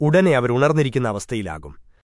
ഉടനെ അവർ ഉണർന്നിരിക്കുന്ന അവസ്ഥയിലാകും